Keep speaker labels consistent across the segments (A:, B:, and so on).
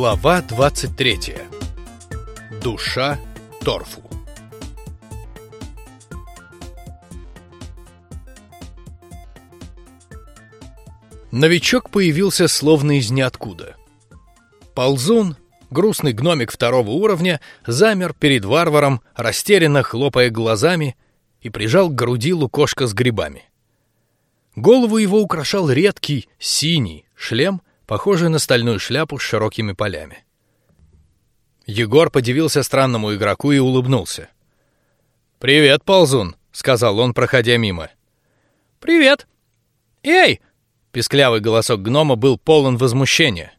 A: Глава 23. Душа торфу. Новичок появился словно из ниоткуда. Ползун, грустный гномик второго уровня, замер перед варваром, растерянно хлопая глазами, и прижал к груди лукошко с грибами. Голову его украшал редкий синий шлем, похожий на стальную шляпу с широкими полями. Егор подивился странному игроку и улыбнулся. Привет, ползун, сказал он, проходя мимо.
B: Привет. Эй!
A: Песклявый голосок гнома был полон возмущения.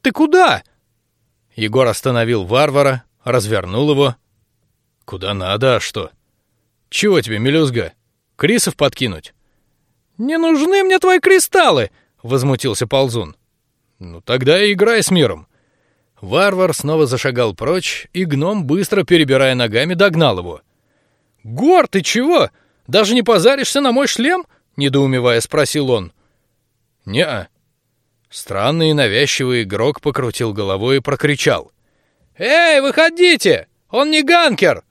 B: Ты куда?
A: Егор остановил варвара, развернул его. Куда надо, а что? Чего тебе, мелюзга? Крисов подкинуть?
B: Не нужны мне твои кристаллы, возмутился ползун.
A: Ну тогда и играй с миром. Варвар снова зашагал прочь, и гном, быстро перебирая ногами, догнал его.
B: Гор, ты чего? Даже не позаришься на мой шлем? недоумевая спросил он.
A: Не. -а. Странный и навязчивый игрок покрутил головой и прокричал:
B: "Эй, выходите! Он не ганкер!"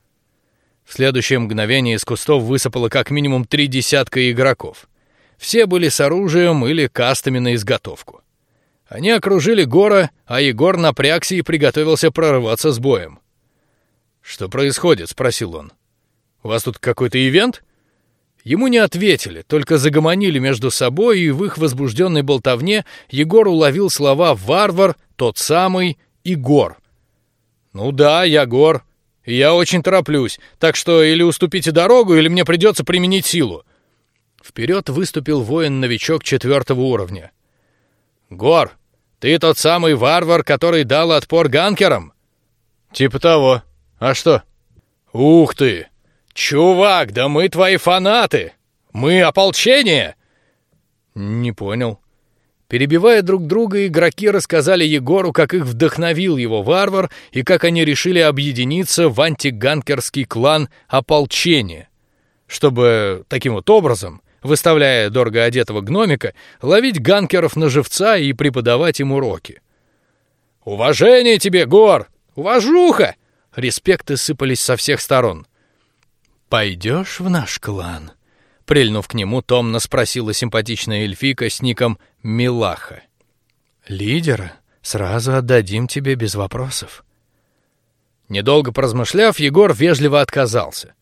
A: В следующее мгновение из кустов высыпало как минимум три десятка игроков. Все были с оружием или кастами на изготовку. Они окружили Гора, а Егор напрягся и приготовился прорываться с боем. Что происходит? – спросил он. У вас тут какой-то ивент? Ему не ответили, только загомонили между собой, и в их возбужденной болтовне Егор уловил слова "варвар", "тот самый" и "гор". Ну да, я Гор, и я очень тороплюсь, так что или уступите дорогу, или мне придется применить силу. Вперед выступил воин-новичок четвертого уровня. Гор, ты тот самый варвар, который дал отпор ганкерам? Типа того. А что? Ух ты, чувак, да мы твои фанаты. Мы ополчение. Не понял. Перебивая друг друга, игроки рассказали Егору, как их вдохновил его варвар и как они решили объединиться в антиганкерский клан ополчение, чтобы таким вот образом выставляя дорого одетого гномика, ловить ганкеров на живца и преподавать им уроки. Уважение тебе, Гор, уважуха! Респекты сыпались со всех сторон. Пойдешь в наш клан? Прильнув к нему, томно спросила симпатичная эльфийка с ником Милаха. Лидера сразу отдадим тебе без вопросов. Недолго поразмышляв, Егор вежливо отказался.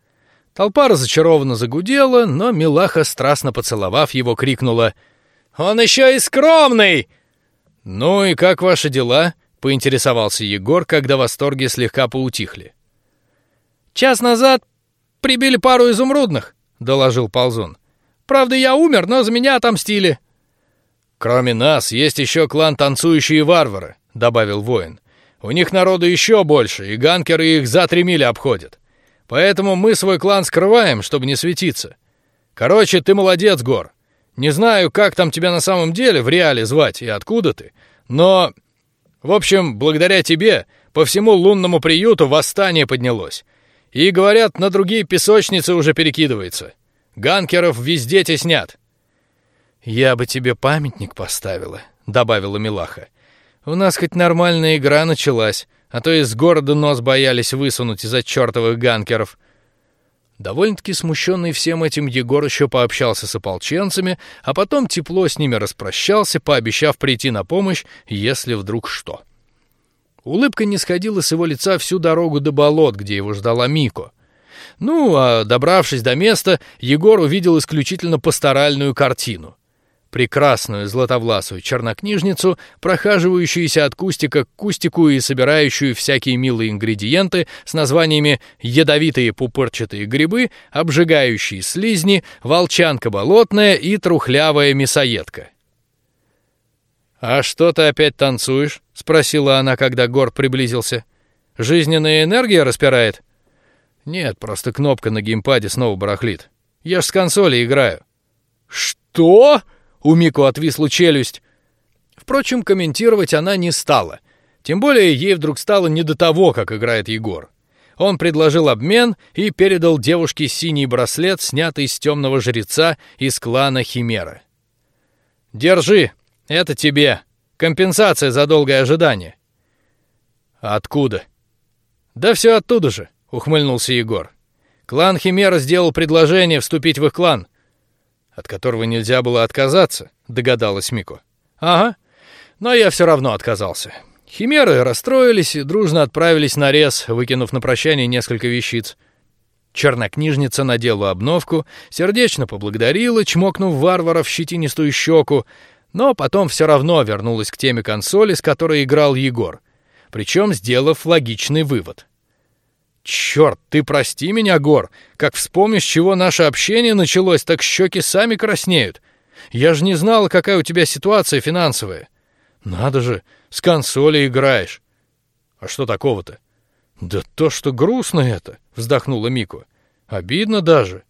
A: Толпа разочарованно загудела, но Милаха, страстно поцеловав его, крикнула: "Он еще и скромный!" Ну и как ваши дела? поинтересовался Егор, когда восторги слегка поутихли.
B: Час назад прибили пару изумрудных, доложил Ползун. Правда, я умер, но за меня отомстили.
A: Кроме нас есть еще клан танцующие варвары, добавил воин. У них народу еще больше, и ганкеры их за три мили обходят. Поэтому мы свой клан скрываем, чтобы не светиться. Короче, ты молодец, Гор. Не знаю, как там тебя на самом деле в реале звать и откуда ты, но, в общем, благодаря тебе по всему лунному приюту восстание поднялось. И говорят, на другие песочницы уже перекидывается. Ганкеров везде теснят. Я бы тебе памятник поставила, добавила Милаха. У нас хоть нормальная игра началась, а то из города нос боялись высунуть из-за чертовых ганкеров. Довольно-таки смущенный всем этим Егор еще пообщался с ополченцами, а потом тепло с ними распрощался, пообещав прийти на помощь, если вдруг что. Улыбка не сходила с его лица всю дорогу до болот, где его ждала Мико. Ну, а добравшись до места, Егор увидел исключительно пасторальную картину прекрасную златовласую чернокнижницу, прохаживающуюся от кустика к кустику и собирающую всякие милые ингредиенты с названиями ядовитые пупырчатые грибы, обжигающие слизни, волчанка болотная и трухлявая мясоедка. А что ты опять танцуешь? – спросила она, когда Гор приблизился. Жизненная энергия распирает? Нет, просто кнопка на геймпаде снова барахлит. Я ж с консоли играю. Что? У Мико отвисла челюсть. Впрочем, комментировать она не стала. Тем более ей вдруг стало не до того, как играет Егор. Он предложил обмен и передал девушке синий браслет, снятый с темного жреца из клана Химера. Держи, это тебе компенсация за долгое ожидание. Откуда?
B: Да все оттуда же, ухмыльнулся Егор. Клан Химера сделал предложение вступить в их клан, от которого нельзя было отказаться, догадалась Мико. Ага, но я все равно отказался. Химеры расстроились и дружно отправились на рез, выкинув на прощание несколько вещиц. Чернокнижница надела обновку, сердечно поблагодарила, чмокнув варвара в щетинистую щеку, но потом все равно вернулась к теме консоли, с которой играл Егор, причем сделав логичный вывод. Черт, ты прости меня, Гор, как вспомнишь, чего наше общение началось, так щеки сами краснеют. Я же не знала, какая у тебя ситуация финансовая. Надо же, с консоли играешь. А что такого-то? Да то, что грустно это, вздохнула Мико. Обидно даже.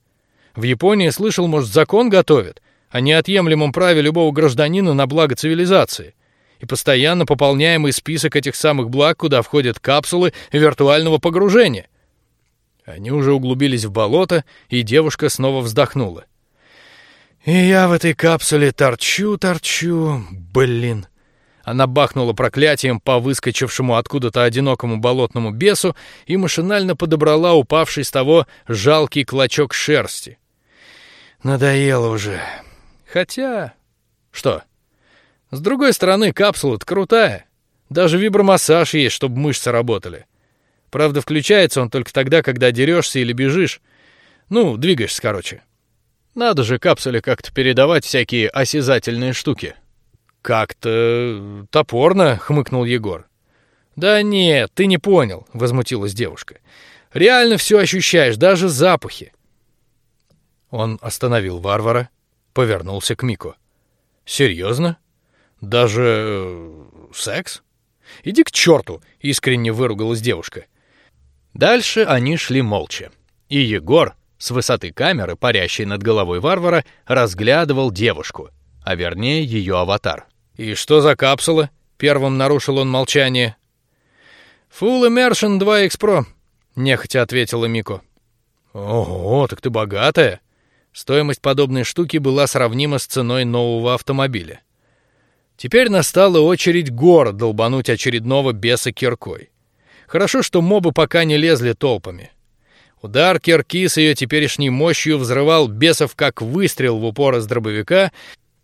B: В Японии слышал, может, закон готовят о неотъемлемом праве любого гражданина на благо цивилизации и постоянно пополняемый список этих самых благ, куда входят капсулы виртуального погружения. Они уже углубились в болото, и девушка снова вздохнула. И я в этой капсуле торчу, торчу, блин. Она бахнула проклятием по выскочившему откуда-то одинокому болотному бесу и машинально подобрала упавший с того жалкий клочок шерсти. Надоело уже. Хотя, что? С другой стороны, капсула крутая. Даже вибромассаж есть, чтобы мышцы работали. Правда, включается он только тогда, когда дерешься или бежишь. Ну, двигаешься, короче. Надо же капсуле как-то передавать всякие осязательные штуки. Как-то топорно, хмыкнул Егор. Да нет, ты не понял, возмутилась девушка. Реально все ощущаешь, даже запахи. Он остановил варвара, повернулся к Мико. Серьезно? Даже э, секс? Иди к черту! Искренне выругалась девушка. Дальше они шли молча, и Егор с высоты камеры, парящей над головой варвара, разглядывал девушку, а вернее ее аватар. И что за капсула? Первым нарушил он молчание. Full Immersion 2 X Pro, нехотя ответила Мико. Ого, так ты богатая. Стоимость подобной штуки была сравнима с ценой нового автомобиля. Теперь настала очередь Гор долбануть очередного беса киркой. Хорошо, что мобы пока не лезли толпами. Удар кирки с ее теперешней мощью взрывал бесов как выстрел в упор из дробовика,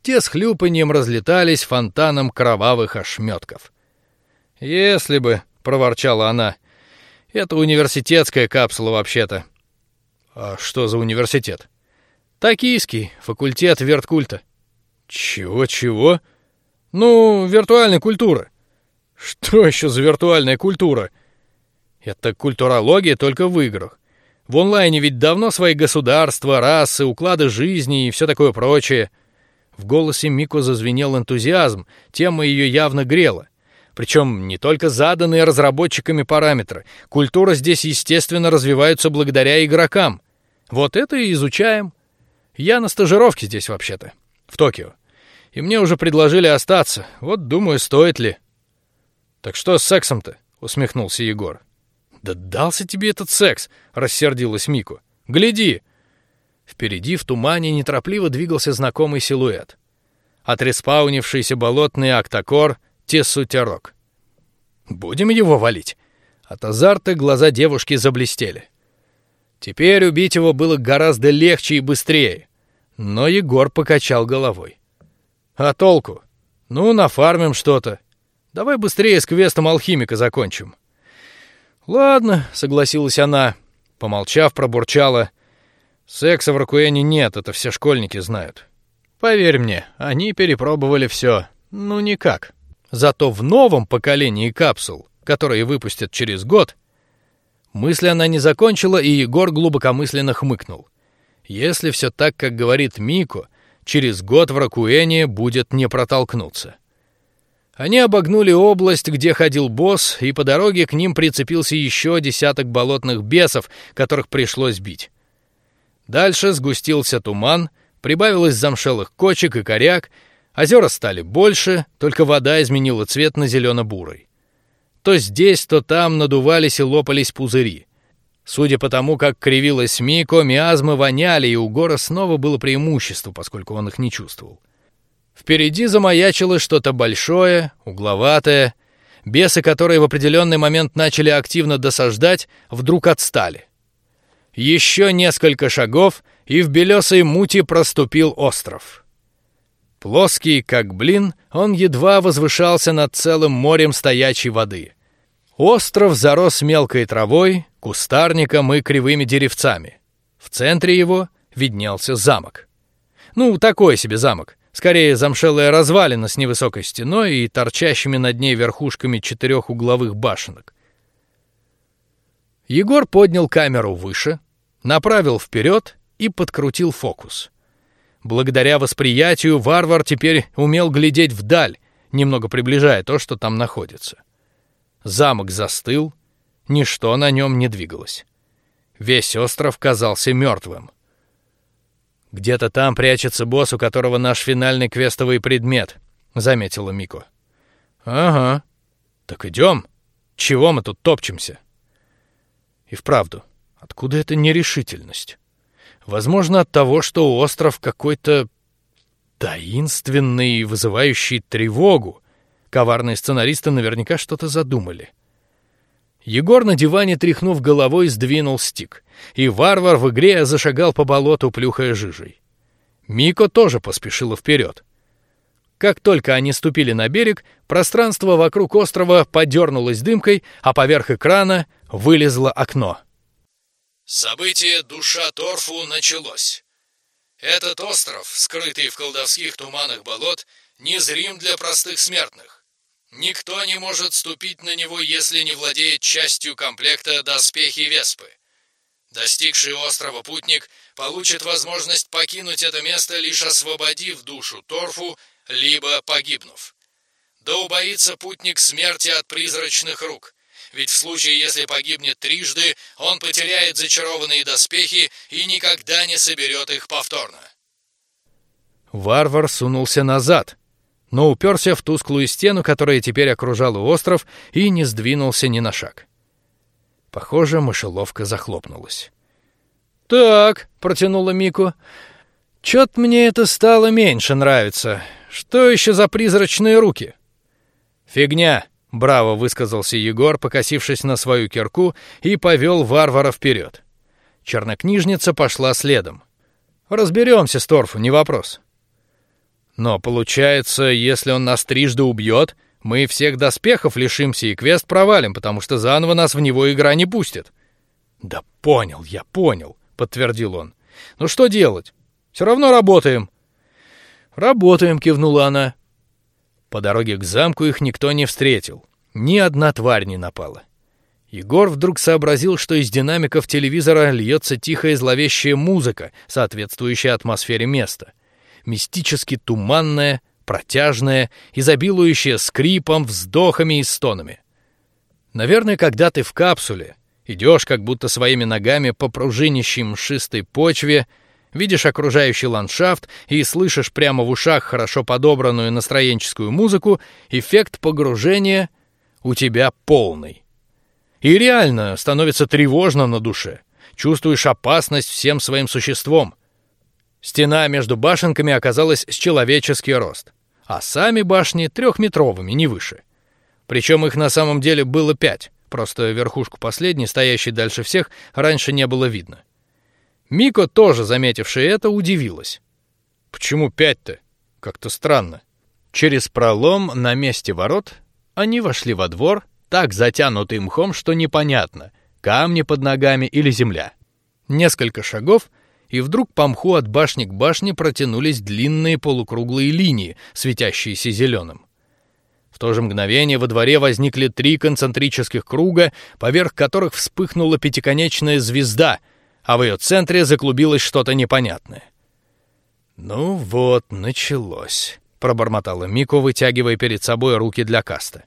B: те с хлюпаньем разлетались фонтаном кровавых ошметков. Если бы, проворчала она, это университетская капсула вообще-то. А что за университет? Токийский факультет верткульта. Чего чего? Ну, виртуальная культура. Что еще за виртуальная культура? Это культурология только в играх. В онлайне ведь давно свои государства, расы, уклады жизни и все такое прочее. В голосе Мико зазвенел энтузиазм, тема ее явно грела. Причем не только заданные разработчиками параметры. Культура здесь естественно развиваются благодаря игрокам. Вот это и изучаем. Я на стажировке здесь вообще-то, в Токио, и мне уже предложили остаться. Вот думаю, стоит ли. Так что с сексом-то? Усмехнулся Егор. Да дался тебе этот секс, рассердилась Мику. Гляди. Впереди в тумане неторопливо двигался знакомый силуэт. Отреспаунившийся болотный актакор Тесутерок. Будем его валить. От азарта глаза девушки заблестели. Теперь убить его было гораздо легче и быстрее. Но Егор покачал головой. А толку? Ну, нафармим что-то. Давай быстрее с квестом алхимика закончим. Ладно, согласилась она, помолчав, пробурчала: "Секса в Ракуэне нет, это все школьники знают. Поверь мне, они перепробовали все. Ну никак. Зато в новом поколении капсул, которые выпустят через год, мысль она не закончила, и Егор глубокомысленно хмыкнул. Если все так, как говорит Мико, через год в Ракуэне будет не протолкнуться. Они обогнули область, где ходил босс, и по дороге к ним прицепился еще десяток болотных бесов, которых пришлось бить. Дальше сгустился туман, прибавилось замшелых кочек и коряк, озера стали больше, только вода изменила цвет на зелено-бурый. То здесь, то там надувались и лопались пузыри. Судя по тому, как кривилась Мико, миазмы воняли, и у Гора снова было преимущество, поскольку он их не чувствовал. Впереди замаячило что-то большое, угловатое. бесы, которые в определенный момент начали активно досаждать, вдруг отстали. Еще несколько шагов, и в белесой мути проступил остров. Плоский, как блин, он едва возвышался над целым морем стоячей воды. Остров зарос мелкой травой, кустарником и кривыми деревцами. В центре его виднелся замок. Ну, такой себе замок. Скорее, замшелая развалина с невысокой стеной и торчащими над ней верхушками четырех угловых башенок. Егор поднял камеру выше, направил вперед и подкрутил фокус. Благодаря восприятию варвар теперь умел глядеть вдаль, немного приближая то, что там находится. Замок застыл, ничто на нем не двигалось. Весь остров казался мертвым. Где-то там прячется босс, у которого наш финальный квестовый предмет, заметила Мико. Ага. Так идем. Чего мы тут топчемся? И вправду, откуда эта нерешительность? Возможно, от того, что остров какой-то таинственный, вызывающий тревогу. Коварные сценаристы наверняка что-то задумали. Егор на диване, тряхнув головой, сдвинул стик, и варвар в игре зашагал по болоту, плюхая жижей. Мико тоже поспешила вперед. Как только они ступили на берег, пространство вокруг острова подернулось дымкой, а поверх экрана вылезло окно.
A: Событие «Душа Торфу» началось. Этот остров, скрытый в колдовских туманах болот, незрим для простых смертных. Никто не может ступить на него, если не владеет частью комплекта доспехи Веспы. Достигший острова путник получит возможность покинуть это место, лишь освободив душу Торфу, либо погибнув. Да убоится путник смерти от призрачных рук, ведь в случае, если погибнет трижды, он потеряет зачарованные доспехи и никогда не соберет их повторно.
B: Варвар сунулся назад, но уперся в тусклую стену, которая теперь окружала остров, и не сдвинулся ни на шаг. Похоже, мышеловка захлопнулась. Так, протянула Мику. Чет мне это стало меньше нравиться. Что еще за призрачные руки? Фигня, Браво высказался Егор, покосившись на свою кирку и повел варвара вперед. Чернокнижница пошла следом. Разберемся с Торфу, не вопрос. Но получается, если он нас трижды убьет, мы всех доспехов лишимся и квест провалим, потому что заново нас в него игра не пустит. Да понял, я понял, подтвердил он. Ну что делать? Все равно работаем. Работаем, кивнула она. По дороге к замку их никто не встретил, ни одна тварь не напала. Егор вдруг сообразил, что из динамиков телевизора льется тихая зловещая музыка, соответствующая атмосфере места, мистически туманная, протяжная, изобилующая скрипом, вздохами и стонами. Наверное, когда ты в капсуле, идешь как будто своими ногами по пружинищей мшистой почве, видишь окружающий ландшафт и слышишь прямо в ушах хорошо подобранную настроенческую музыку, эффект погружения у тебя полный. И реально становится тревожно на душе. Чувствуешь опасность всем своим существом. Стена между башенками оказалась с человеческий рост, а сами башни трехметровыми, не выше. Причем их на самом деле было пять, просто верхушку последней, стоящей дальше всех, раньше не было видно. Мико, тоже заметившая это, удивилась. Почему пять-то? Как-то странно. Через пролом на месте ворот они вошли во двор, так затянутый мхом, что непонятно, камни под ногами или земля. Несколько шагов, и вдруг по мху от башни к башне протянулись длинные полукруглые линии, светящиеся зеленым. В то же мгновение во дворе возникли три концентрических круга, поверх которых вспыхнула пятиконечная звезда — а в ее центре заклубилось что-то непонятное. Ну вот, началось, пробормотала Мико, вытягивая перед собой руки для каста.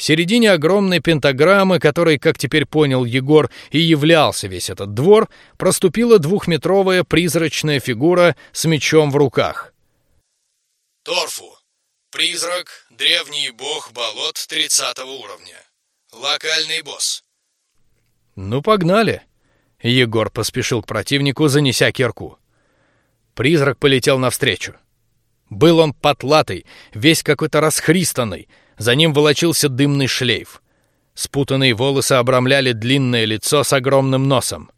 B: В середине огромной пентаграммы, которой, как теперь понял Егор, и являлся весь этот двор, проступила двухметровая призрачная фигура с мечом в руках.
A: Торфу, призрак, древний бог болот тридцатого уровня, локальный босс.
B: Ну погнали. Егор поспешил к противнику, занеся кирку. Призрак полетел навстречу. Был он потлатый, весь какой-то расхристанный, За ним волочился дымный шлейф. Спутанные волосы обрамляли длинное лицо с огромным носом.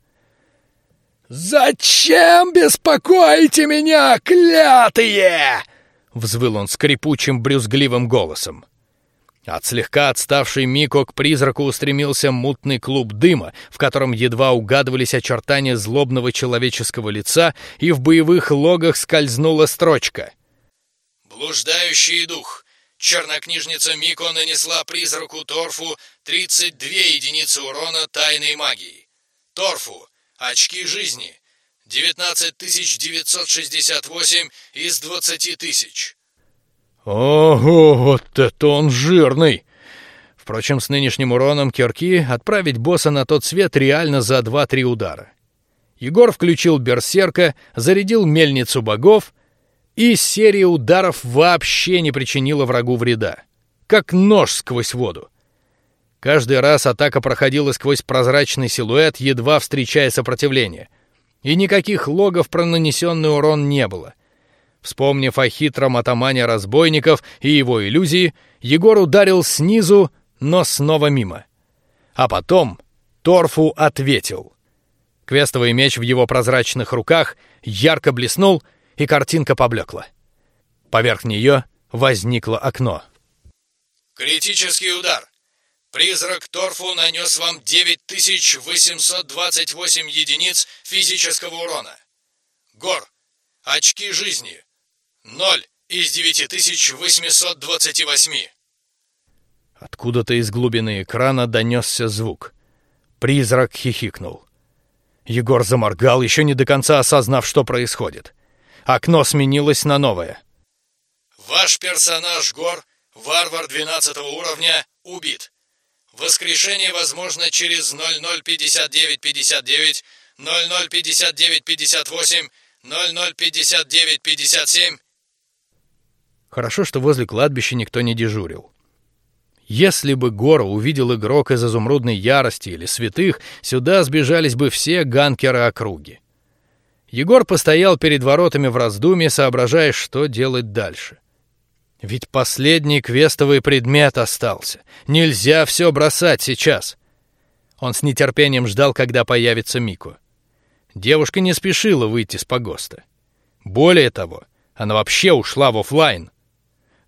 A: «Зачем беспокоите меня, клятые?»
B: — взвыл он скрипучим брюзгливым голосом. От слегка отставшей Мико к призраку устремился мутный клуб дыма, в котором едва угадывались очертания злобного человеческого лица, и в боевых логах скользнула строчка.
A: «Блуждающий дух. Чернокнижница Мико нанесла призраку Торфу 32 единицы урона тайной магии. Торфу. Очки жизни. 19968 из 20 тысяч.
B: Ого, вот это он жирный! Впрочем, с нынешним уроном кирки отправить босса на тот свет реально за два-три удара. Егор включил берсерка, зарядил мельницу богов, и серия ударов вообще не причинила врагу вреда, как нож сквозь воду. Каждый раз атака проходила сквозь прозрачный силуэт, едва встречая сопротивление, и никаких логов про нанесенный урон не было. Вспомнив о хитром атамане разбойников и его иллюзии, Егор ударил снизу, но снова мимо. А потом Торфу ответил. Квестовый меч в его прозрачных руках ярко блеснул, и картинка поблекла. Поверх нее возникло окно.
A: Критический удар. Призрак Торфу нанес вам 9828 единиц физического урона. Гор. Очки жизни. Ноль из девяти тысяч восемьсот двадцати восьми.
B: Откуда-то из глубины экрана донесся звук. Призрак хихикнул. Егор заморгал, еще не до конца осознав, что происходит. Окно сменилось на новое.
A: Ваш персонаж Гор, варвар 12 уровня, убит. Воскрешение возможно через 005959, 005958, 005957
B: Хорошо, что возле кладбища никто не дежурил. Если бы Гора увидел игрок из изумрудной ярости или святых, сюда сбежались бы все ганкеры округи. Егор постоял перед воротами в раздумье, соображая, что делать дальше. Ведь последний квестовый предмет остался. Нельзя все бросать сейчас. Он с нетерпением ждал, когда появится Мико. Девушка не спешила выйти с погоста. Более того, она вообще ушла в офлайн.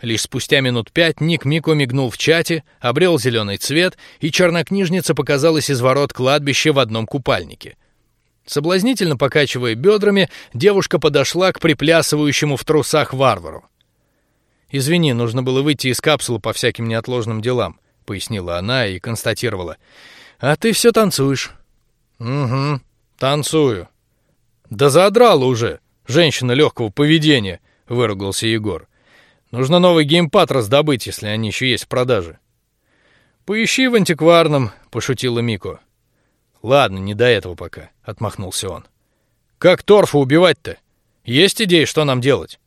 B: Лишь спустя минут пять Ник Мико мигнул в чате, обрел зеленый цвет, и чернокнижница показалась из ворот кладбища в одном купальнике. Соблазнительно покачивая бедрами, девушка подошла к приплясывающему в трусах варвару. Извини, нужно было выйти из капсулы по всяким неотложным делам, пояснила она и констатировала. А ты все танцуешь. Угу, танцую. Да задрала уже, женщина легкого поведения, выругался Егор. Нужно новый геймпад раздобыть, если они еще есть в продаже. Поищи в антикварном, пошутила Мико. Ладно, не до этого пока, отмахнулся он. Как торфа убивать-то? Есть идеи, что нам делать?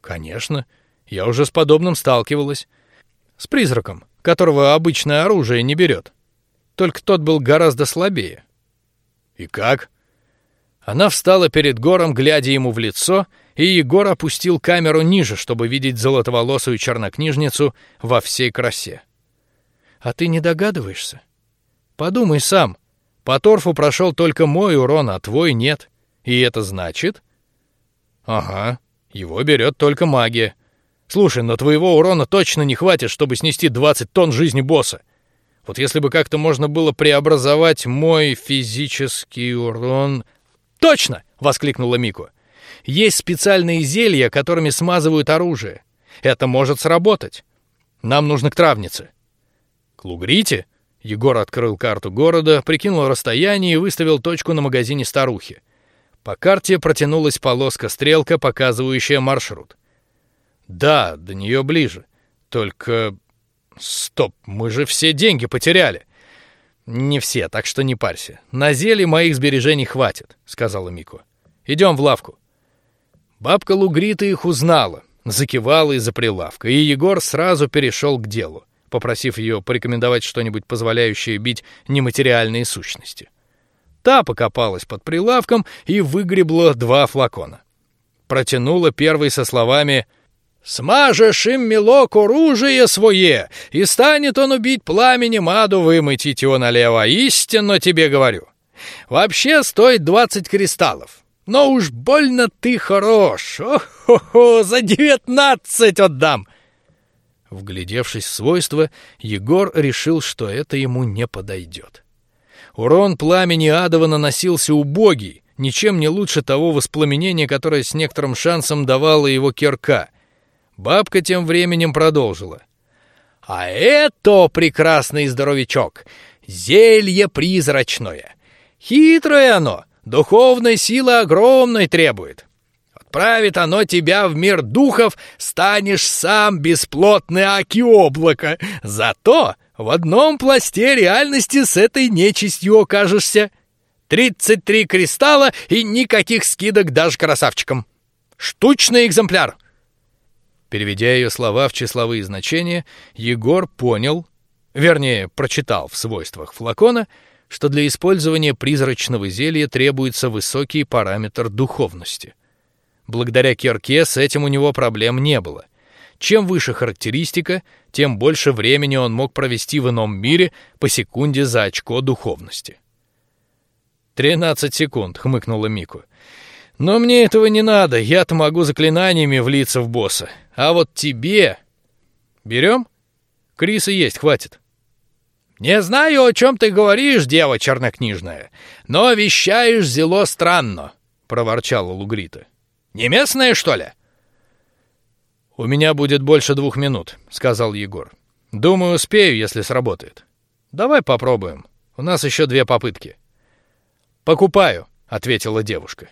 B: Конечно, я уже с подобным сталкивалась. С призраком, которого обычное оружие не берет. Только тот был гораздо слабее. И как? Она встала перед Гором, глядя ему в лицо, и Егор опустил камеру ниже, чтобы видеть золотоволосую чернокнижницу во всей красе. А ты не догадываешься? Подумай сам. По торфу прошел только мой урон, а твой нет. И это значит? Ага, его берет только магия. Слушай, но твоего урона точно не хватит, чтобы снести 20 тонн жизни босса. Вот если бы как-то можно было преобразовать мой физический урон Точно! воскликнула Мико. Есть специальные зелья, которыми смазывают оружие. Это может сработать. Нам нужно к травнице. К Лугрите? Егор открыл карту города, прикинул расстояние и выставил точку на магазине старухи. По карте протянулась полоска-стрелка, показывающая маршрут. Да, до нее ближе. Только... Стоп, мы же все деньги потеряли. Не все, так что не парься. На зелье моих сбережений хватит, сказала Мико. Идем в лавку. Бабка Лугрита их узнала, закивала из-за прилавка, и Егор сразу перешел к делу, попросив ее порекомендовать что-нибудь, позволяющее бить нематериальные сущности. Та покопалась под прилавком и выгребла два флакона. Протянула первый со словами:
A: Смажешь им мелок оружие свое, и станет он убить пламенем аду вымытить его налево. Истинно тебе говорю. Вообще стоит двадцать кристаллов. Но уж больно ты хорош. О-хо-хо, за девятнадцать отдам.
B: Вглядевшись в свойства, Егор решил, что это ему не подойдет. Урон пламени адова наносился убогий, ничем не лучше того воспламенения, которое с некоторым шансом давала его кирка. Бабка тем временем продолжила.
A: «А это прекрасный здоровячок! Зелье призрачное! Хитрое оно, духовной силы огромной требует. Отправит оно тебя в мир духов, станешь сам бесплотный аки облако. Зато в одном пласте реальности с этой нечистью окажешься. Тридцать три кристалла и никаких скидок даже красавчикам. Штучный экземпляр!»
B: Переведя ее слова в числовые значения, Егор понял, вернее, прочитал в свойствах флакона, что для использования призрачного зелья требуется высокий параметр духовности. Благодаря кирке с этим у него проблем не было. Чем выше характеристика, тем больше времени он мог провести в ином мире по секунде за очко духовности. «Тринадцать секунд», — хмыкнула Мику. «Но мне этого не надо, я-то могу заклинаниями влиться в босса. А вот тебе... Берем? Криса есть, хватит».
A: «Не знаю, о чем ты говоришь, дева чернокнижная, но вещаешь зело странно», — проворчала Лугрита. «Не местная, что ли?»
B: «У меня будет больше двух минут», — сказал Егор. «Думаю, успею, если сработает. Давай попробуем. У нас еще две попытки». «Покупаю», — ответила девушка.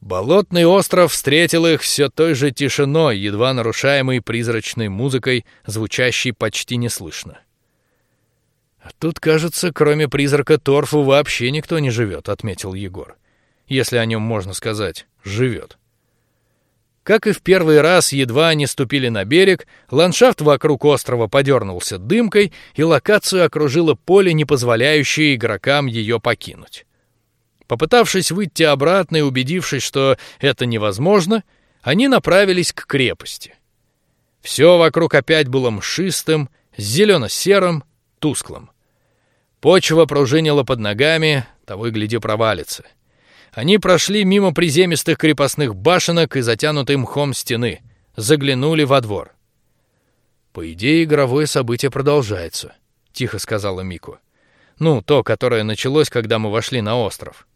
B: Болотный остров встретил их все той же тишиной, едва нарушаемой призрачной музыкой, звучащей почти неслышно. «А тут, кажется, кроме призрака Торфу вообще никто не живет», — отметил Егор. «Если о нем можно сказать, живет». Как и в первый раз, едва они ступили на берег, ландшафт вокруг острова подернулся дымкой, и локацию окружило поле, не позволяющее игрокам ее покинуть. Попытавшись выйти обратно и убедившись, что это невозможно, они направились к крепости. Все вокруг опять было мшистым, зелено-серым, тусклым. Почва пружинила под ногами, того и гляди провалится. Они прошли мимо приземистых крепостных башенок и затянутой мхом стены, заглянули во двор. По идее, игровое событие продолжается, тихо сказала Мику. Ну, то, которое началось, когда мы вошли на остров.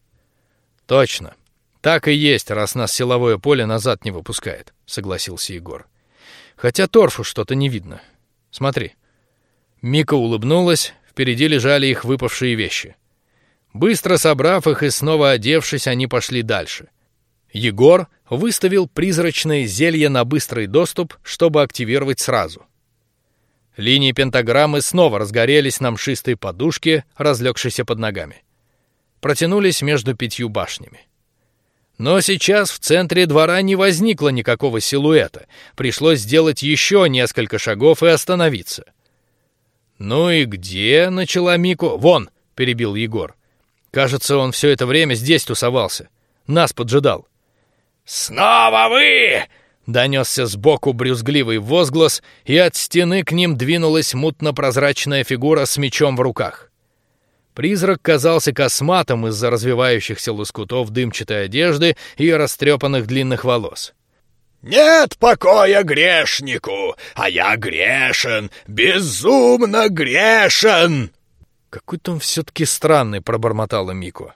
B: Точно. Так и есть, раз нас силовое поле назад не выпускает, согласился Егор. Хотя торфу что-то не видно. Смотри. Мика улыбнулась. Впереди лежали их выпавшие вещи. Быстро собрав их и снова одевшись, они пошли дальше. Егор выставил призрачное зелье на быстрый доступ, чтобы активировать сразу. Линии пентаграммы снова разгорелись на мшистой подушке, разлегшейся под ногами. Протянулись между пятью башнями. Но сейчас в центре двора не возникло никакого силуэта. Пришлось сделать еще несколько шагов и остановиться. Ну и где начала Мико? Вон, перебил Егор. Кажется, он все это время здесь тусовался. Нас поджидал.
A: «Снова вы!» — донесся сбоку брюзгливый возглас, и от стены к ним двинулась мутно-прозрачная фигура с мечом в руках.
B: Призрак казался косматом из-за развивающихся лоскутов дымчатой одежды и растрепанных длинных волос.
A: «Нет покоя грешнику, а я грешен, безумно грешен!»
B: Какой-то он все-таки странный, пробормотала Мико.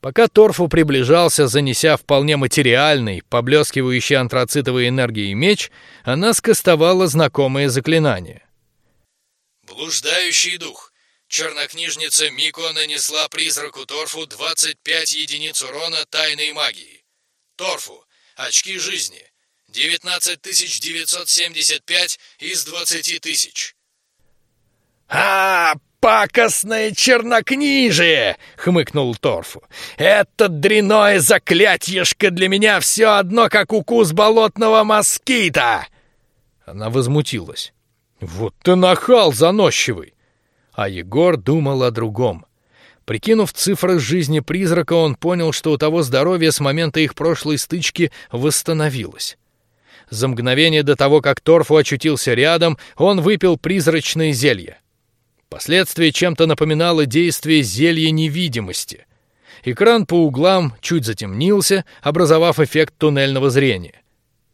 B: Пока Торфу приближался, занеся вполне материальный, поблескивающий антрацитовой энергией меч, она скостовала знакомое заклинание.
C: Блуждающий дух. Чернокнижница Мико нанесла призраку Торфу 25 единиц урона тайной магии. Торфу. Очки жизни. 19975 из 20 тысяч.
A: А, пакостное чернокнижие!» — хмыкнул Торфу. «Это дряное заклятьешко для меня все одно, как укус болотного москита!»
B: Она возмутилась. «Вот ты нахал заносчивый!» А Егор думал о другом. Прикинув цифры жизни призрака, он понял, что у того здоровье с момента их прошлой стычки восстановилось. За мгновение до того, как Торфу очутился рядом, он выпил призрачное зелье. Последствие чем-то напоминало действие зелья невидимости. Экран по углам чуть затемнился, образовав эффект туннельного зрения.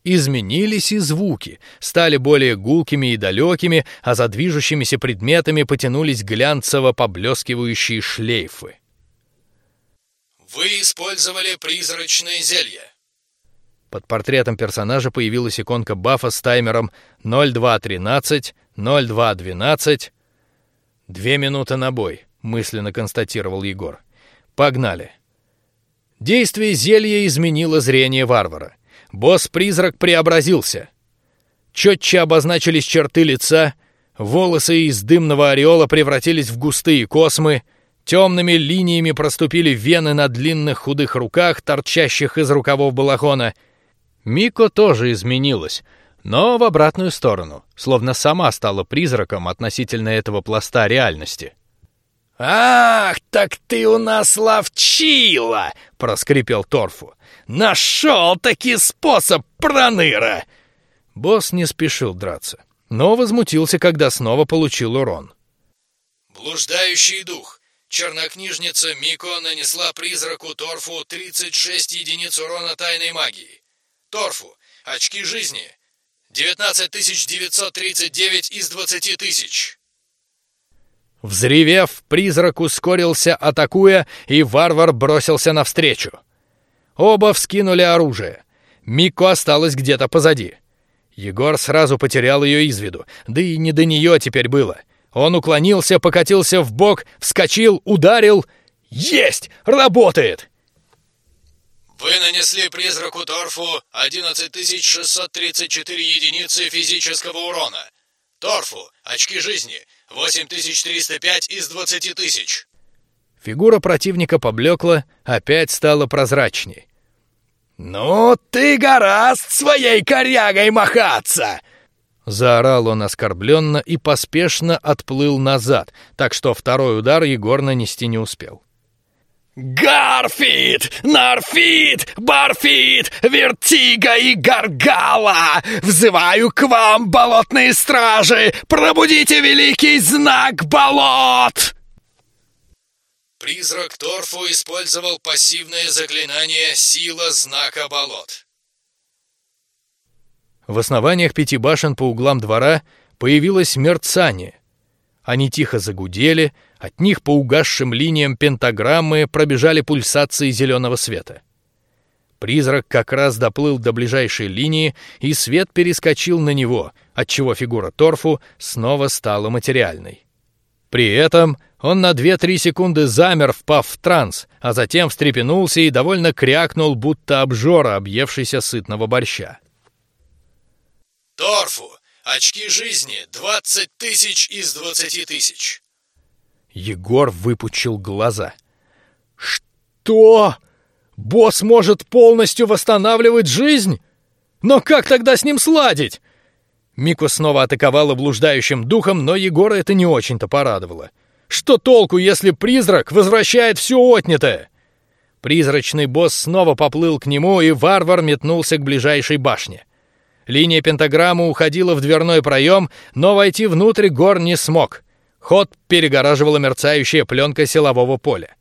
B: Изменились и звуки, стали более гулкими и далекими, а за движущимися предметами потянулись глянцево поблескивающие шлейфы.
C: Вы использовали призрачное зелье.
B: Под портретом персонажа появилась иконка бафа с таймером 0213, 0212. Две минуты на бой, мысленно констатировал Егор. Погнали. Действие зелья изменило зрение варвара. Босс-призрак преобразился. Четче обозначились черты лица, волосы из дымного ореола превратились в густые космы, темными линиями проступили вены на длинных худых руках, торчащих из рукавов балахона. Мико тоже изменилась, но в обратную сторону, словно сама стала призраком относительно этого пласта реальности.
A: «Ах, так ты у нас ловчила!» — проскрипел Торфу. «Нашел таки способ, проныра!»
B: Босс не спешил драться, но возмутился, когда снова получил урон.
C: Блуждающий дух. Чернокнижница Мико нанесла призраку Торфу 36 единиц урона тайной магии. Торфу. Очки жизни. 19939 из 20 тысяч.
B: Взревев, призрак ускорился, атакуя, и варвар бросился навстречу. Оба вскинули оружие. Мико осталась где-то позади. Егор сразу потерял ее из виду, да и не до нее теперь было. Он уклонился, покатился в бок, вскочил, ударил. Есть, работает.
C: Вы нанесли призраку Торфу 11634 единицы физического урона. Торфу, очки жизни 8305 из 20 тысяч.
B: Фигура противника поблекла, опять стала прозрачней.
A: «Ну ты гораст своей корягой махаться!»
B: Заорал он оскорбленно и поспешно отплыл назад, так что второй удар Егор нанести не успел.
A: Гарфит, Нарфит, Барфит, Вертига и Гаргала! Взываю к вам, болотные стражи! Пробудите великий знак болот!»
C: Призрак Торфу использовал пассивное заклинание «Сила знака болот».
B: В основаниях пяти башен по углам двора появилось мерцание. Они тихо загудели, от них по угасшим линиям пентаграммы пробежали пульсации зеленого света. Призрак как раз доплыл до ближайшей линии, и свет перескочил на него, отчего фигура Торфу снова стала материальной. При этом он на две-три секунды замер, впав в транс, а затем встрепенулся и довольно крякнул, будто обжора, объевшийся сытного борща.
C: Торфу, очки жизни двадцать тысяч из двадцати тысяч.
B: Егор выпучил глаза. Что? Босс может полностью восстанавливать жизнь? Но как тогда с ним сладить? Мико снова атаковала блуждающим духом, но Егора это не очень-то порадовало. Что толку, если призрак возвращает все отнятое? Призрачный босс снова поплыл к нему, и варвар метнулся к ближайшей башне. Линия пентаграммы уходила в дверной проем, но войти внутрь Гор не смог. Ход перегораживала мерцающая пленка силового поля.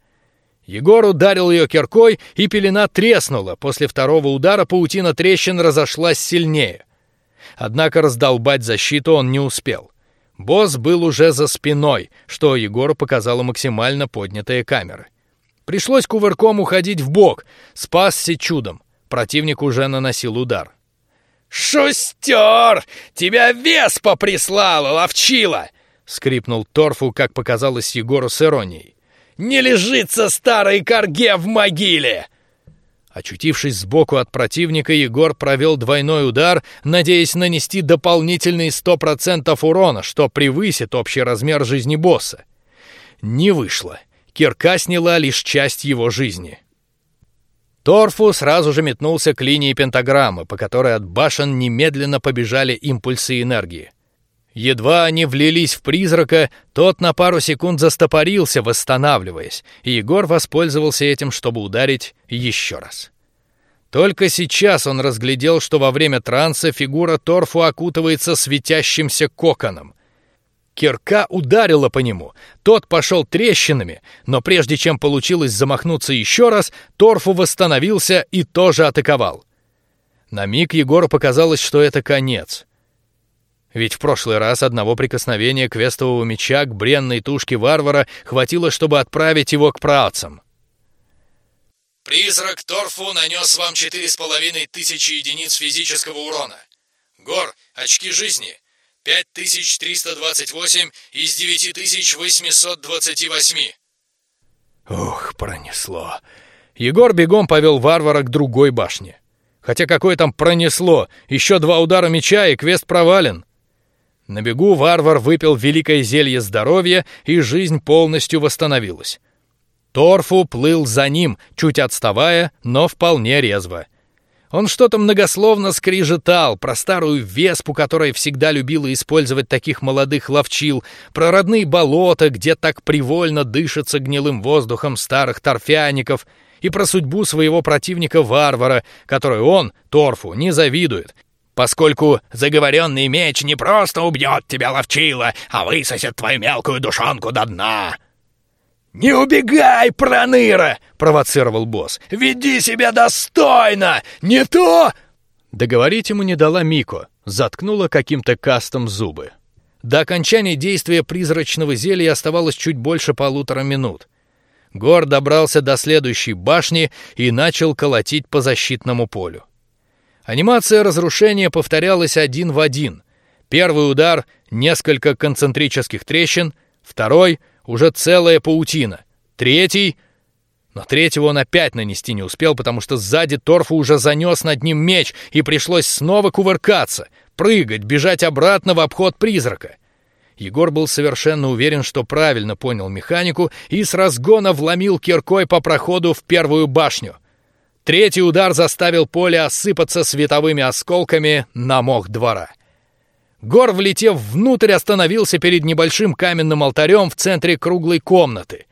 B: Егор ударил ее киркой, и пелена треснула. После второго удара паутина трещин разошлась сильнее. Однако раздолбать защиту он не успел. Босс был уже за спиной, что Егору показала максимально поднятая камера. Пришлось кувырком уходить в бок, спасся чудом. Противник уже наносил удар.
A: Шустер, тебя Веспа прислала, ловчила!
B: Скрипнул Торфу, как показалось Егору с иронией.
A: Не лежится старый Карге в могиле.
B: Очутившись сбоку от противника, Егор провел двойной удар, надеясь нанести дополнительные сто процентов урона, что превысит общий размер жизни босса. Не вышло. Кирка сняла лишь часть его жизни. Торфу сразу же метнулся к линии пентаграммы, по которой от башен немедленно побежали импульсы энергии. Едва они влились в призрака, тот на пару секунд застопорился, восстанавливаясь, и Егор воспользовался этим, чтобы ударить еще раз. Только сейчас он разглядел, что во время транса фигура Торфу окутывается светящимся коконом. Кирка ударила по нему. Тот пошел трещинами, но прежде чем получилось замахнуться еще раз, Торфу восстановился и тоже атаковал. На миг Егору показалось, что это конец. Ведь в прошлый раз одного прикосновения квестового меча к бренной тушке варвара хватило, чтобы отправить его к праотцам.
C: Призрак Торфу нанес вам четыре с половиной тысячи единиц физического урона. Гор, очки жизни. 5328 из 9828.
B: Ох, пронесло. Егор бегом повел варвара к другой башне. Хотя какое там пронесло, еще два удара меча и квест провален. На бегу варвар выпил великое зелье здоровья, и жизнь полностью восстановилась. Торфу плыл за ним, чуть отставая, но вполне резво. Он что-то многословно скрижетал про старую веспу, которая всегда любила использовать таких молодых ловчил, про родные болота, где так привольно дышится гнилым воздухом старых торфяников, и про судьбу своего противника-варвара, которой он, Торфу, не завидует, поскольку заговоренный меч не просто убьет тебя, ловчила, а высосет твою мелкую душонку до дна. «Не убегай, проныра!» — провоцировал босс. «Веди себя достойно! Не то...» Договорить ему не дала Мико, заткнула каким-то кастом зубы. До окончания действия призрачного зелья оставалось чуть больше полутора минут. Гор добрался до следующей башни и начал колотить по защитному полю. Анимация разрушения повторялась один в один. Первый удар — несколько концентрических трещин, второй — уже целая паутина, третий... Но третьего он опять нанести не успел, потому что сзади Торфу уже занес над ним меч, и пришлось снова кувыркаться, прыгать, бежать обратно в обход призрака. Егор был совершенно уверен, что правильно понял механику, и с разгона вломил киркой по проходу в первую башню. Третий удар заставил поле осыпаться световыми осколками на мох двора. Гор, влетев внутрь, остановился перед небольшим каменным алтарем в центре круглой комнаты.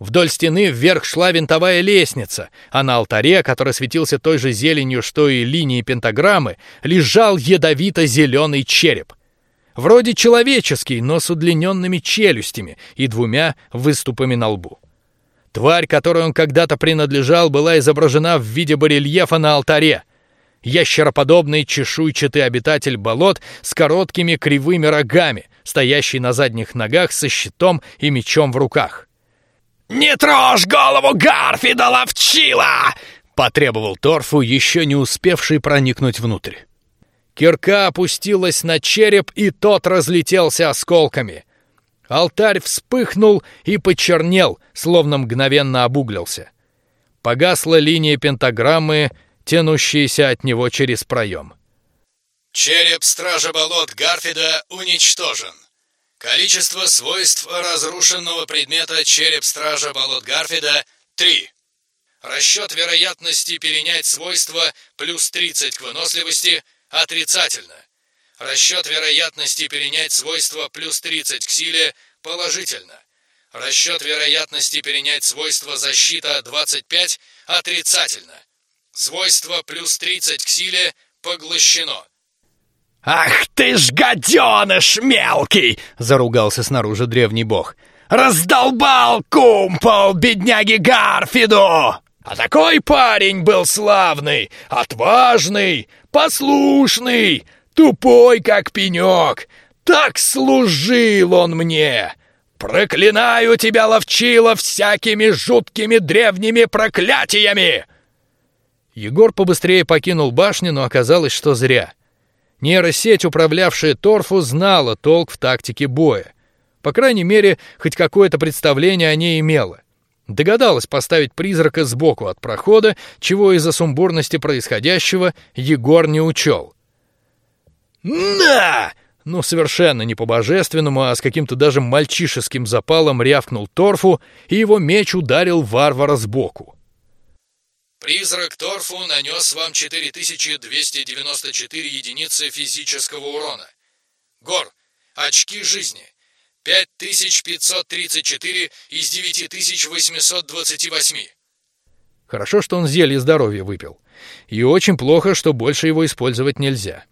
B: Вдоль стены вверх шла винтовая лестница, а на алтаре, который светился той же зеленью, что и линии пентаграммы, лежал ядовито-зеленый череп. Вроде человеческий, но с удлиненными челюстями и двумя выступами на лбу. Тварь, которой он когда-то принадлежал, была изображена в виде барельефа на алтаре. Ящероподобный чешуйчатый обитатель болот с короткими кривыми рогами, стоящий на задних ногах со щитом и мечом в руках.
D: «Не трожь голову Гарфида, ловчила!» — потребовал Торфу, еще не успевший проникнуть внутрь.
B: Кирка опустилась на череп, и тот разлетелся осколками. Алтарь вспыхнул и почернел, словно мгновенно обуглился. Погасла линия пентаграммы, тянущаяся от него через проем.
C: Череп Стража Болот Гарфида уничтожен. Количество свойств разрушенного предмета Череп Стража Болот Гарфида — 3. Расчет вероятности перенять свойства плюс 30 к выносливости отрицательно. Расчет вероятности перенять свойства плюс 30 к силе положительно. Расчет вероятности перенять свойства защита 25 отрицательно. Свойство плюс 30 к силе поглощено.
D: «Ах ты ж гаденыш мелкий!» — заругался снаружи древний бог. «Раздолбал кумпол бедняги Гарфиду!» А такой парень был славный, отважный, послушный, тупой, как пенек. Так служил он мне. Проклинаю тебя, ловчила, всякими жуткими древними проклятиями!»
B: Егор побыстрее покинул башню, но оказалось, что зря. Нейросеть, управлявшая Торфу, знала толк в тактике боя. По крайней мере, хоть какое-то представление о ней имела. Догадалась поставить призрака сбоку от прохода, чего из-за сумбурности происходящего Егор не учел.
D: «На!»
B: Ну, совершенно не по-божественному, а с каким-то даже мальчишеским запалом рявкнул Торфу, и его меч ударил варвара сбоку.
C: Призрак Торфу нанес вам 4294 единицы физического урона. Гор, очки жизни. 5534 из 9828.
B: Хорошо, что он зелье здоровья выпил. И очень плохо, что больше его использовать нельзя.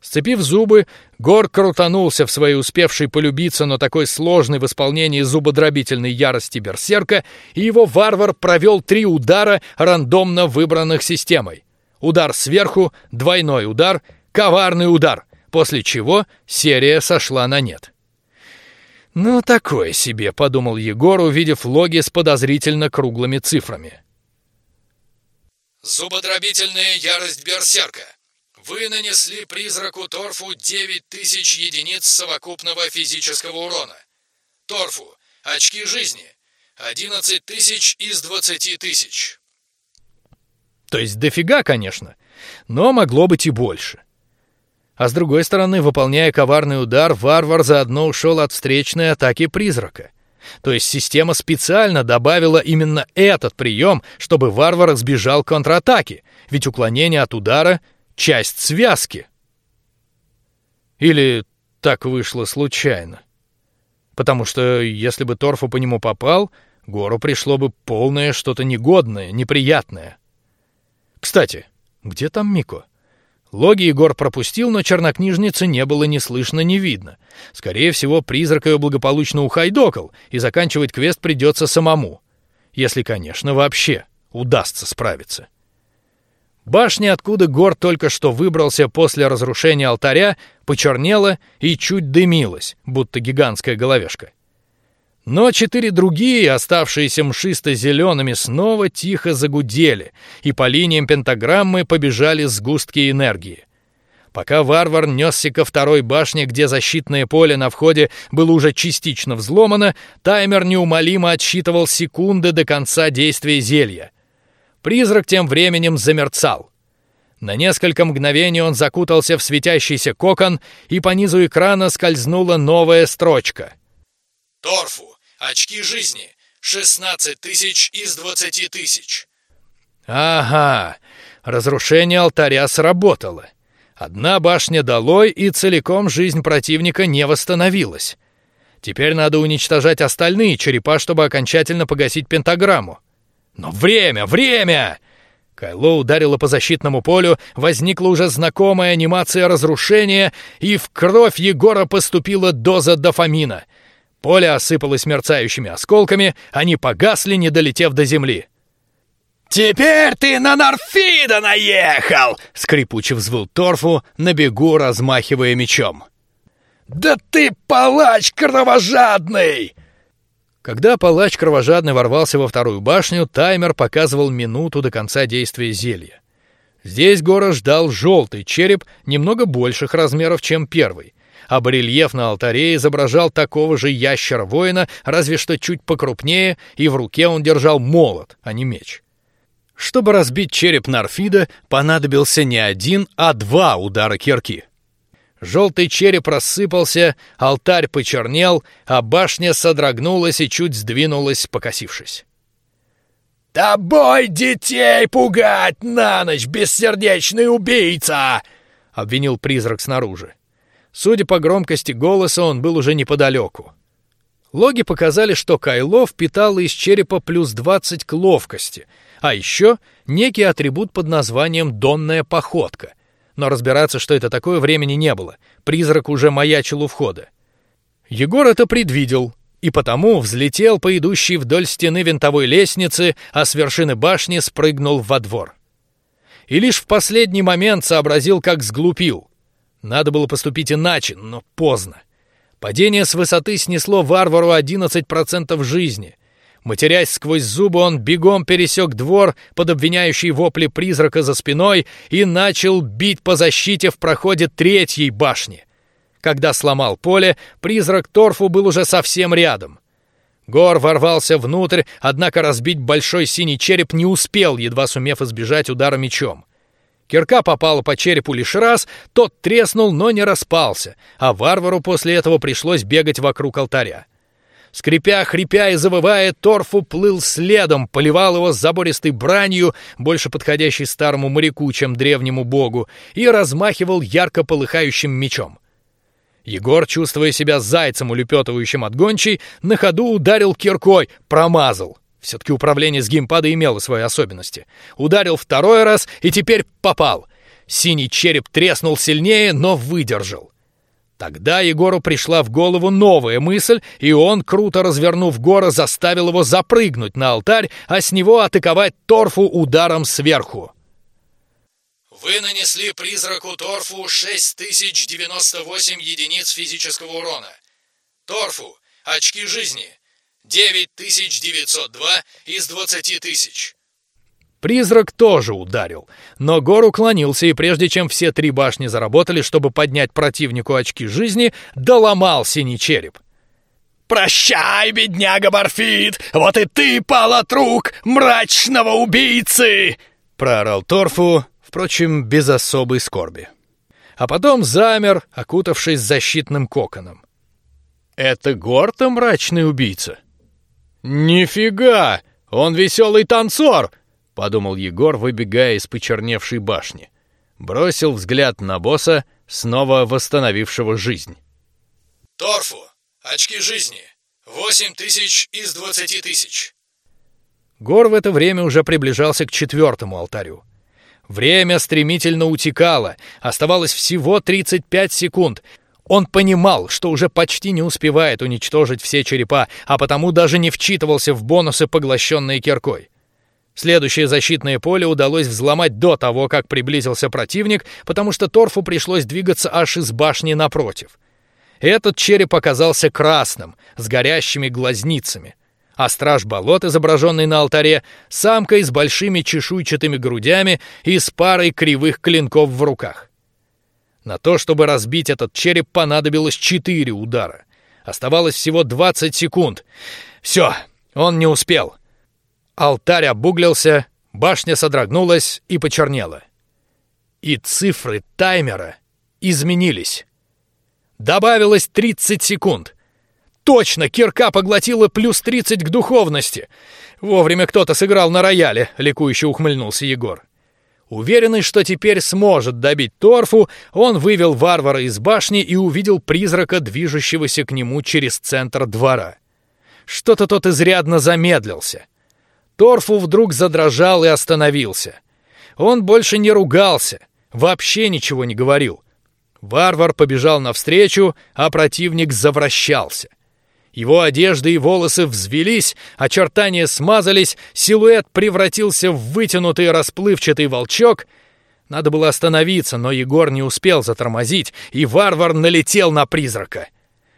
B: Сцепив зубы, Гор крутанулся в своей успевшей полюбиться, но такой сложной в исполнении зубодробительной ярости берсерка, и его варвар провел три удара, рандомно выбранных системой. Удар сверху, двойной удар, коварный удар, после чего серия сошла на нет. Ну такое себе, подумал Егор, увидев логи с подозрительно круглыми цифрами.
C: Зубодробительная ярость берсерка. Вы нанесли призраку Торфу 9000 единиц совокупного физического урона. Торфу. Очки жизни. 11 тысяч из 20 тысяч.
B: То есть дофига, конечно, но могло быть и больше. А с другой стороны, выполняя коварный удар, варвар заодно ушел от встречной атаки призрака. То есть система специально добавила именно этот прием, чтобы варвар избежал контратаки, ведь уклонение от удара часть связки. Или так вышло случайно? Потому что если бы торфу по нему попал, гору пришло бы полное что-то негодное, неприятное. Кстати, где там Мико? Логи Егор пропустил, но чернокнижницы не было ни слышно, ни видно. Скорее всего, призрак ее благополучно ухайдокал, и заканчивать квест придется самому, если, конечно, вообще удастся справиться. Башня, откуда Гор только что выбрался после разрушения алтаря, почернела и чуть дымилась, будто гигантская головешка. Но четыре другие, оставшиеся мшисто-зелеными, снова тихо загудели, и по линиям пентаграммы побежали сгустки энергии. Пока варвар несся ко второй башне, где защитное поле на входе было уже частично взломано, таймер неумолимо отсчитывал секунды до конца действия зелья. Призрак тем временем замерцал. На несколько мгновений он закутался в светящийся кокон, и по низу экрана скользнула новая строчка.
C: Торфу. Очки жизни. 16 тысяч из 20 тысяч.
B: Ага, разрушение алтаря сработало. Одна башня долой, и целиком жизнь противника не восстановилась. Теперь надо уничтожать остальные черепа, чтобы окончательно погасить пентаграмму. Но время, время! Кайло ударило по защитному полю, возникла уже знакомая анимация разрушения, и в кровь Егора поступила доза дофамина. Поле осыпалось мерцающими осколками, они погасли, не долетев до земли.
D: «Теперь ты на Нарфида наехал!» — скрипуче взвыл Торфу, на бегу размахивая мечом. «Да ты палач кровожадный!»
B: Когда палач кровожадный ворвался во вторую башню, таймер показывал минуту до конца действия зелья. Здесь Гора ждал желтый череп немного больших размеров, чем первый, а барельеф на алтаре изображал такого же ящера-воина, разве что чуть покрупнее, и в руке он держал молот, а не меч. Чтобы разбить череп Нарфида, понадобился не один, а два удара кирки. Желтый череп рассыпался, алтарь почернел, а башня содрогнулась и чуть сдвинулась, покосившись.
D: «Тобой детей пугать на ночь, бессердечный убийца!»
B: — обвинил призрак снаружи. Судя по громкости голоса, он был уже неподалеку. Логи показали, что Кайло впитало из черепа плюс 20 к ловкости, а еще некий атрибут под названием «донная походка», но разбираться, что это такое, времени не было. Призрак уже маячил у входа. Егор это предвидел и потому взлетел по идущей вдоль стены винтовой лестницы, а с вершины башни спрыгнул во двор. И лишь в последний момент сообразил, как сглупил. Надо было поступить иначе, но поздно. Падение с высоты снесло варвару 11% жизни — Матерясь сквозь зубы, он бегом пересек двор под обвиняющий вопли призрака за спиной и начал бить по защите в проходе третьей башни. Когда сломал поле, призрак Торфу был уже совсем рядом. Гор ворвался внутрь, однако разбить большой синий череп не успел, едва сумев избежать удара мечом. Кирка попала по черепу лишь раз, тот треснул, но не распался, а варвару после этого пришлось бегать вокруг алтаря. Скрипя, хрипя и завывая, Торфу плыл следом, поливал его забористой бранью, больше подходящей старому моряку, чем древнему богу, и размахивал ярко полыхающим мечом. Егор, чувствуя себя зайцем, улепетывающим от гончей, на ходу ударил киркой, промазал. Все-таки управление с геймпада имело свои особенности. Ударил второй раз и теперь попал. Синий череп треснул сильнее, но выдержал. Тогда Егору пришла в голову новая мысль, и он, круто развернув Гора, заставил его запрыгнуть на алтарь, а с него атаковать торфу ударом сверху.
C: Вы нанесли призраку торфу 6098 единиц физического урона. Торфу, очки жизни, 9902 из 20 тысяч.
B: Призрак тоже ударил, но Гор уклонился, и прежде чем все три башни заработали, чтобы поднять противнику очки жизни, доломал синий череп.
D: «Прощай, бедняга Барфит! Вот и ты пал от рук мрачного убийцы!»
B: — проорал Торфу, впрочем, без особой скорби. А потом замер, окутавшись защитным коконом. «Это Гор-то мрачный убийца?» «Нифига! Он веселый танцор!» Подумал Егор, выбегая из почерневшей башни. Бросил взгляд на босса, снова восстановившего жизнь.
C: Торфу, очки жизни. Восемь тысяч из двадцати тысяч.
B: Гор в это время уже приближался к четвертому алтарю. Время стремительно утекало, оставалось всего 35 секунд. Он понимал, что уже почти не успевает уничтожить все черепа, а потому даже не вчитывался в бонусы, поглощенные киркой. Следующее защитное поле удалось взломать до того, как приблизился противник, потому что торфу пришлось двигаться аж из башни напротив. Этот череп оказался красным, с горящими глазницами, а страж болот, изображенный на алтаре, самкой с большими чешуйчатыми грудями и с парой кривых клинков в руках. На то, чтобы разбить этот череп, понадобилось четыре удара. Оставалось всего 20 секунд. Все, он не успел. Алтарь обуглился, башня содрогнулась и почернела. И цифры таймера изменились. Добавилось 30 секунд. Точно, кирка поглотила плюс 30 к духовности. Вовремя кто-то сыграл на рояле, ликующе ухмыльнулся Егор. Уверенный, что теперь сможет добить торфу, он вывел варвара из башни и увидел призрака, движущегося к нему через центр двора. Что-то тот изрядно замедлился. Торфу вдруг задрожал и остановился. Он больше не ругался, вообще ничего не говорил. Варвар побежал навстречу, а противник завращался. Его одежда и волосы взвелись, очертания смазались, силуэт превратился в вытянутый расплывчатый волчок. Надо было остановиться, но Егор не успел затормозить, и варвар налетел на призрака.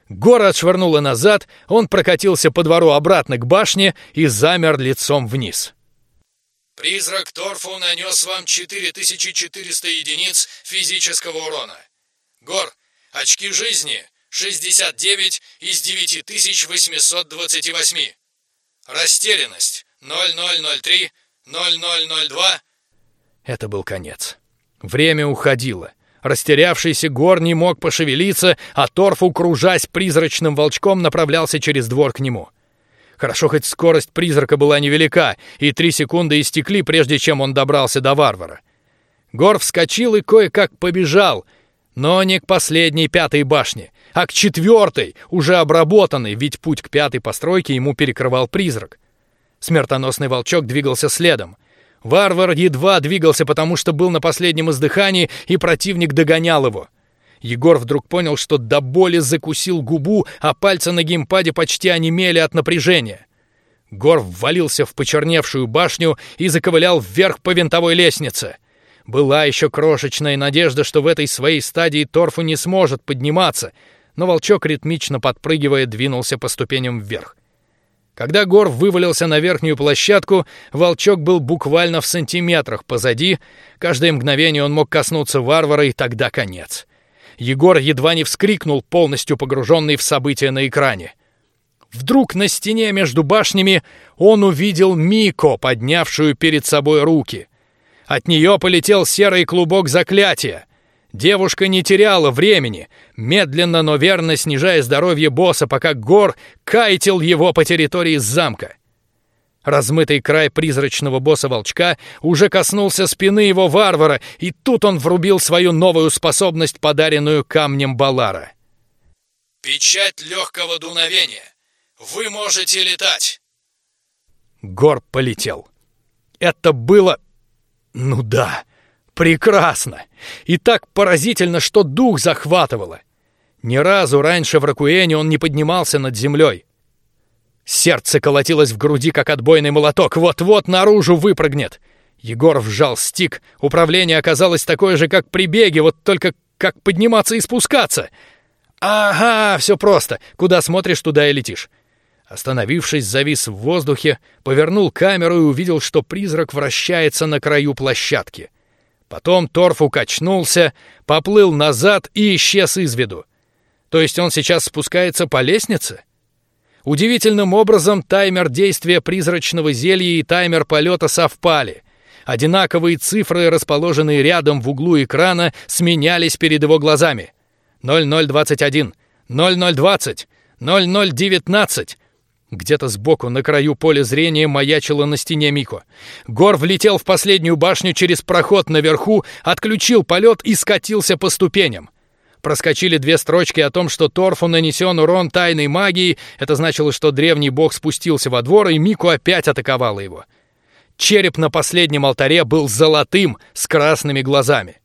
B: Гора отшвырнуло назад, он прокатился по двору обратно к башне и замер лицом вниз.
C: Призрак Торфу нанес вам 4400 единиц физического урона. Гор, очки жизни 69 из 9828. Растерянность 0003 0002.
B: Это был конец. Время уходило. Растерявшийся гор не мог пошевелиться, а торфу, кружась призрачным волчком, направлялся через двор к нему. Хорошо, хоть скорость призрака была невелика, и три секунды истекли, прежде чем он добрался до варвара. Гор вскочил и кое-как побежал, но не к последней пятой башне, а к четвертой, уже обработанной, ведь путь к пятой постройке ему перекрывал призрак. Смертоносный волчок двигался следом — Варвар едва двигался, потому что был на последнем издыхании, и противник догонял его. Егор вдруг понял, что до боли закусил губу, а пальцы на геймпаде почти онемели от напряжения. Гор ввалился в почерневшую башню и заковылял вверх по винтовой лестнице. Была еще крошечная надежда, что в этой своей стадии торфу не сможет подниматься, но волчок ритмично подпрыгивая двинулся по ступеням вверх. Когда Гор вывалился на верхнюю площадку, волчок был буквально в сантиметрах позади. Каждое мгновение он мог коснуться варвара, и тогда конец. Егор едва не вскрикнул, полностью погруженный в события на экране. Вдруг на стене между башнями он увидел Мико, поднявшую перед собой руки. От нее полетел серый клубок заклятия. Девушка не теряла времени, медленно, но верно снижая здоровье босса, пока Гор кайтил его по территории замка. Размытый край призрачного босса-волчка уже коснулся спины его варвара, и тут он врубил свою новую способность, подаренную камнем Балара.
C: «Печать легкого дуновения. Вы можете летать!»
B: Гор полетел. Это было... Ну да, прекрасно. И так поразительно, что дух захватывало. Ни разу раньше в Ракуэне он не поднимался над землей. Сердце колотилось в груди, как отбойный молоток. Вот-вот наружу выпрыгнет. Егор вжал стик. Управление оказалось такое же, как при беге, вот только как подниматься и спускаться. Ага, все просто. Куда смотришь, туда и летишь. Остановившись, завис в воздухе, повернул камеру и увидел, что призрак вращается на краю площадки. Потом торф укачнулся, поплыл назад и исчез из виду. То есть он сейчас спускается по лестнице? Удивительным образом таймер действия призрачного зелья и таймер полета совпали. Одинаковые цифры, расположенные рядом в углу экрана, сменялись перед его глазами. 0021, 0020, 0019. Где-то сбоку, на краю поля зрения, маячила на стене Мико. Гор влетел в последнюю башню через проход наверху, отключил полет и скатился по ступеням. Проскочили две строчки о том, что Торфу нанесен урон тайной магии. Это значило, что древний бог спустился во двор, и Мику опять атаковала его. Череп на последнем алтаре был золотым, с красными глазами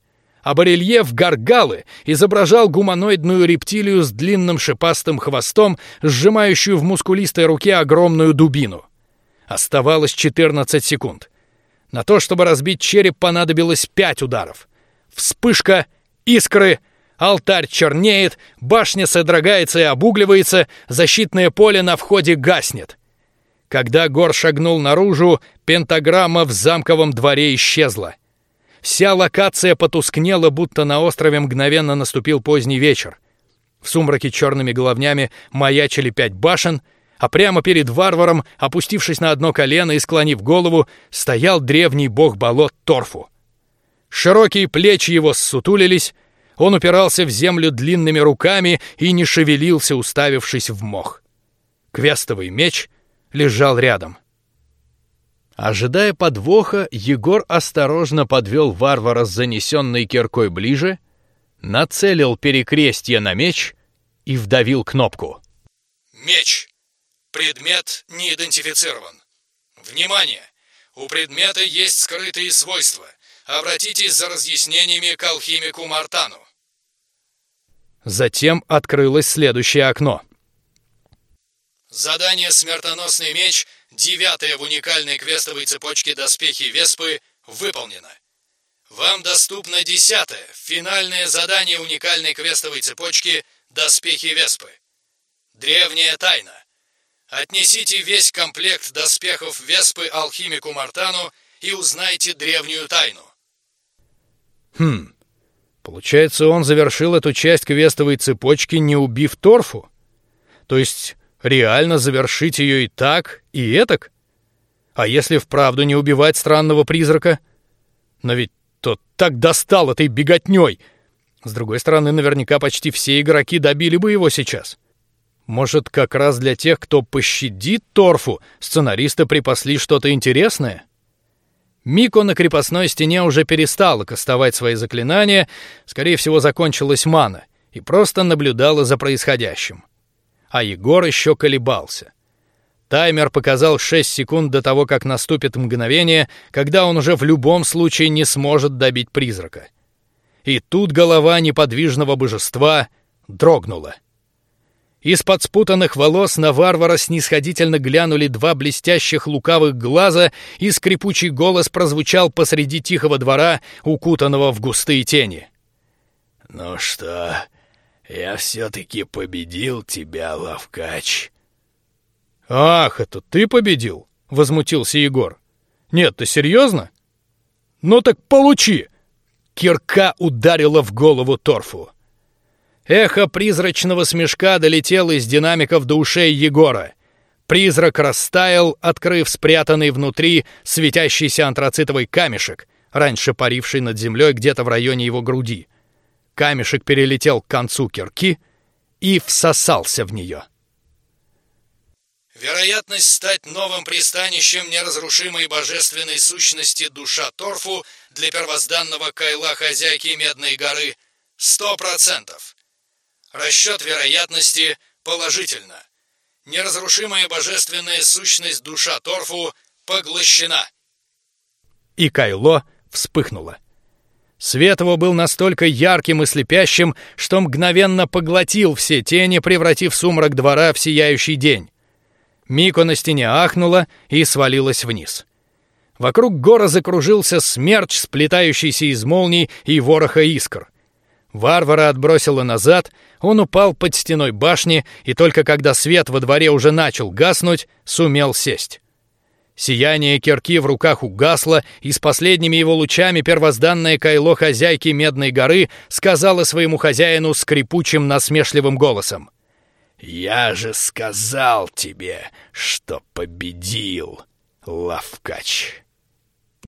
B: а барельеф Гаргалы изображал гуманоидную рептилию с длинным шипастым хвостом, сжимающую в мускулистой руке огромную дубину. Оставалось 14 секунд. На то, чтобы разбить череп, понадобилось пять ударов. Вспышка, искры, алтарь чернеет, башня содрогается и обугливается, защитное поле на входе гаснет. Когда Гор шагнул наружу, пентаграмма в замковом дворе исчезла. Вся локация потускнела, будто на острове мгновенно наступил поздний вечер. В сумраке черными головнями маячили пять башен, а прямо перед варваром, опустившись на одно колено и склонив голову, стоял древний бог болот Торфу. Широкие плечи его ссутулились, он упирался в землю длинными руками и не шевелился, уставившись в мох. Квестовый меч лежал рядом. Ожидая подвоха, Егор осторожно подвел варвара с занесенной киркой ближе, нацелил перекрестье на меч и вдавил кнопку.
C: Меч. Предмет не идентифицирован. Внимание! У предмета есть скрытые свойства. Обратитесь за разъяснениями к алхимику Мартану.
B: Затем открылось следующее окно.
C: Задание «Смертоносный меч» Девятое в уникальной квестовой цепочке доспехи Веспы выполнено. Вам доступно десятое, финальное задание уникальной квестовой цепочки доспехи Веспы. Древняя тайна. Отнесите весь комплект доспехов Веспы алхимику Мартану и узнайте древнюю тайну.
B: Хм. Получается, он завершил эту часть квестовой цепочки, не убив Торфу? То есть Реально завершить ее и так, и этак? А если вправду не убивать странного призрака? Но ведь тот так достал этой беготней. С другой стороны, наверняка почти все игроки добили бы его сейчас. Может, как раз для тех, кто пощадит Торфу, сценаристы припасли что-то интересное? Мико на крепостной стене уже перестала кастовать свои заклинания, скорее всего, закончилась мана, и просто наблюдала за происходящим а Егор еще колебался. Таймер показал 6 секунд до того, как наступит мгновение, когда он уже в любом случае не сможет добить призрака. И тут голова неподвижного божества дрогнула. Из-под спутанных волос на варвара снисходительно глянули два блестящих лукавых глаза, и скрипучий голос прозвучал посреди тихого двора, укутанного в густые тени.
D: «Ну что, я все-таки победил тебя, Лавкач.
B: Ах, это ты победил? Возмутился Егор. Нет, ты серьезно? Ну так получи! Кирка ударила в голову торфу. Эхо призрачного смешка долетело из динамиков до ушей Егора. Призрак растаял, открыв спрятанный внутри светящийся антрацитовый камешек, раньше паривший над землей где-то в районе его груди. Камешек перелетел к концу кирки и всосался в нее.
C: Вероятность стать новым пристанищем неразрушимой божественной сущности душа Торфу для первозданного кайла хозяйки Медной горы — сто процентов. Расчет вероятности положительно. Неразрушимая божественная сущность душа Торфу поглощена.
B: И Кайло вспыхнуло. Свет его был настолько ярким и слепящим, что мгновенно поглотил все тени, превратив сумрак двора в сияющий день. Мико на стене ахнула и свалилась вниз. Вокруг гора закружился смерч, сплетающийся из молний и вороха искр. Варвара отбросила назад, он упал под стеной башни, и только когда свет во дворе уже начал гаснуть, сумел сесть. Сияние кирки в руках угасло, и с последними его лучами первозданное кайло хозяйки Медной горы сказала своему хозяину скрипучим насмешливым голосом:
D: "Я же сказал тебе, что победил, Лавкач".